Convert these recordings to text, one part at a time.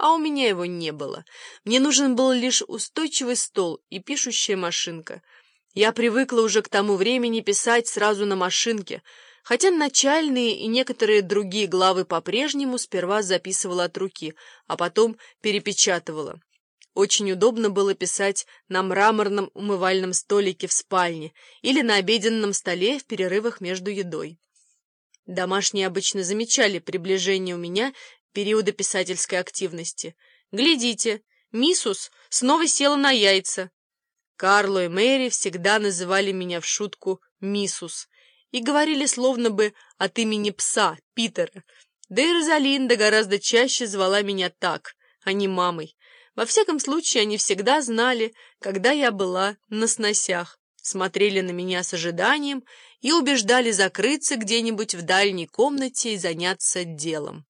а у меня его не было. Мне нужен был лишь устойчивый стол и пишущая машинка. Я привыкла уже к тому времени писать сразу на машинке, хотя начальные и некоторые другие главы по-прежнему сперва записывала от руки, а потом перепечатывала. Очень удобно было писать на мраморном умывальном столике в спальне или на обеденном столе в перерывах между едой. Домашние обычно замечали приближение у меня периода писательской активности. «Глядите, миссус снова села на яйца». Карло и Мэри всегда называли меня в шутку «миссус» и говорили словно бы от имени пса, Питера. Да и Розалинда гораздо чаще звала меня так, а не мамой. Во всяком случае, они всегда знали, когда я была на сносях, смотрели на меня с ожиданием и убеждали закрыться где-нибудь в дальней комнате и заняться делом.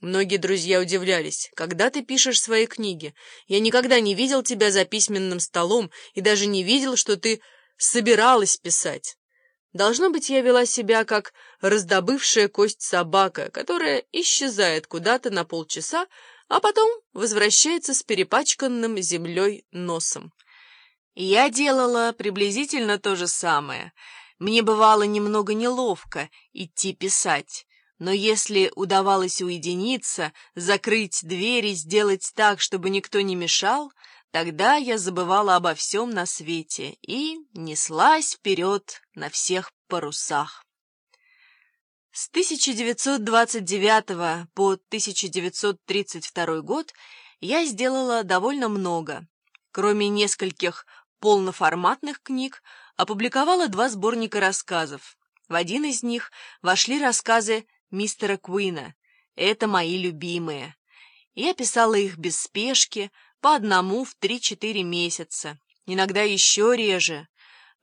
Многие друзья удивлялись, когда ты пишешь свои книги. Я никогда не видел тебя за письменным столом и даже не видел, что ты собиралась писать. Должно быть, я вела себя как раздобывшая кость собака, которая исчезает куда-то на полчаса, а потом возвращается с перепачканным землей носом. Я делала приблизительно то же самое. Мне бывало немного неловко идти писать. Но если удавалось уединиться, закрыть дверь и сделать так, чтобы никто не мешал, тогда я забывала обо всем на свете и неслась вперед на всех парусах. С 1929 по 1932 год я сделала довольно много. Кроме нескольких полноформатных книг, опубликовала два сборника рассказов. В один из них вошли рассказы мистера Куина. Это мои любимые. Я писала их без спешки, по одному в три-четыре месяца, иногда еще реже.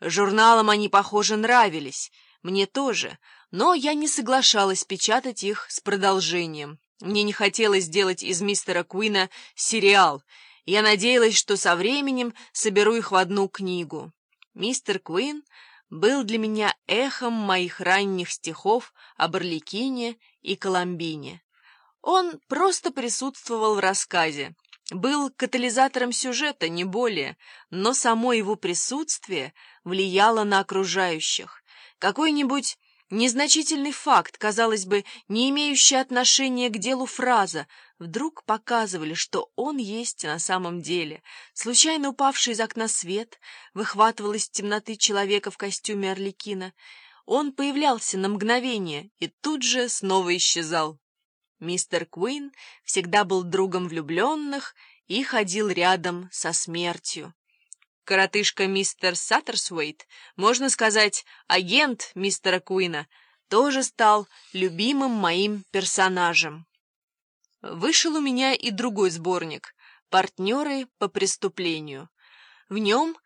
Журналам они, похоже, нравились, мне тоже, но я не соглашалась печатать их с продолжением. Мне не хотелось сделать из мистера Куина сериал. Я надеялась, что со временем соберу их в одну книгу. Мистер Куин был для меня эхом моих ранних стихов об Орликине и Коломбине. Он просто присутствовал в рассказе, был катализатором сюжета, не более, но само его присутствие влияло на окружающих. Какой-нибудь незначительный факт, казалось бы, не имеющий отношения к делу фраза, вдруг показывали, что он есть на самом деле. Случайно упавший из окна свет выхватывал из темноты человека в костюме Орликина. Он появлялся на мгновение и тут же снова исчезал. Мистер Куин всегда был другом влюбленных и ходил рядом со смертью. Коротышка мистер Саттерсуэйт, можно сказать, агент мистера Куина, тоже стал любимым моим персонажем. Вышел у меня и другой сборник «Партнеры по преступлению». В нем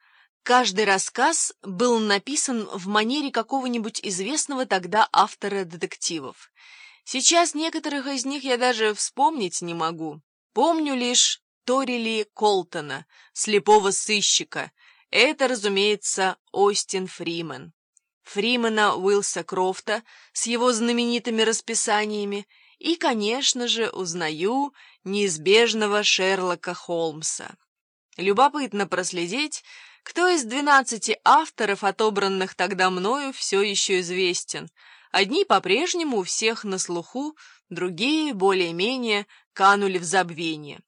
каждый рассказ был написан в манере какого-нибудь известного тогда автора детективов. Сейчас некоторых из них я даже вспомнить не могу. Помню лишь Торили Колтона, слепого сыщика. Это, разумеется, Остин Фримен. Фримена Уилса Крофта с его знаменитыми расписаниями и, конечно же, узнаю неизбежного Шерлока Холмса. Любопытно проследить, кто из двенадцати авторов, отобранных тогда мною, все еще известен. Одни по-прежнему у всех на слуху, другие, более-менее, канули в забвение.